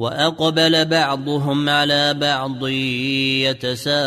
وأقبل بعضهم على بعض يتساءلون.